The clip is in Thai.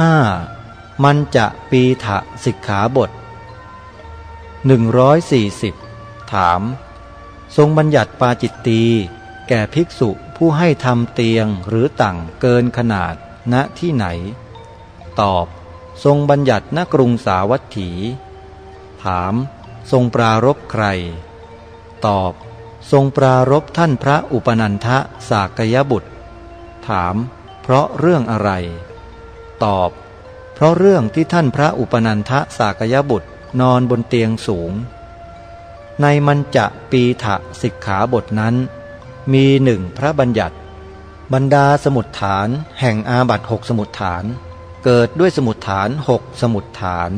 ห้ามันจะปีถะสิกขาบท 140 ถาม ทรงบัญญัติปาจิตตี แก่ภิกษุผู้ให้ทำเตียงหรือตั่งเกินขนาดณที่ไหน ตอบ ทรงบัญญัติณกรุงสาวัตถี ถาม ทรงปรารบใคร ตอบ ทรงปรารบท่านพระอุปนันทะสากยบุตร ถาม เพราะเรื่องอะไร ตอบ เพราะเรื่องที่ท่านพระอุปนันทะสากยบุตรนอนบนเตียงสูง ในมันจะปีถะสิกขาบทนั้น มีหนึ่งพระบัญญัติ บรรดาสมุดฐานแห่งอาบัตหกสมุดฐาน เกิดด้วยสมุดฐานหกสมุดฐาน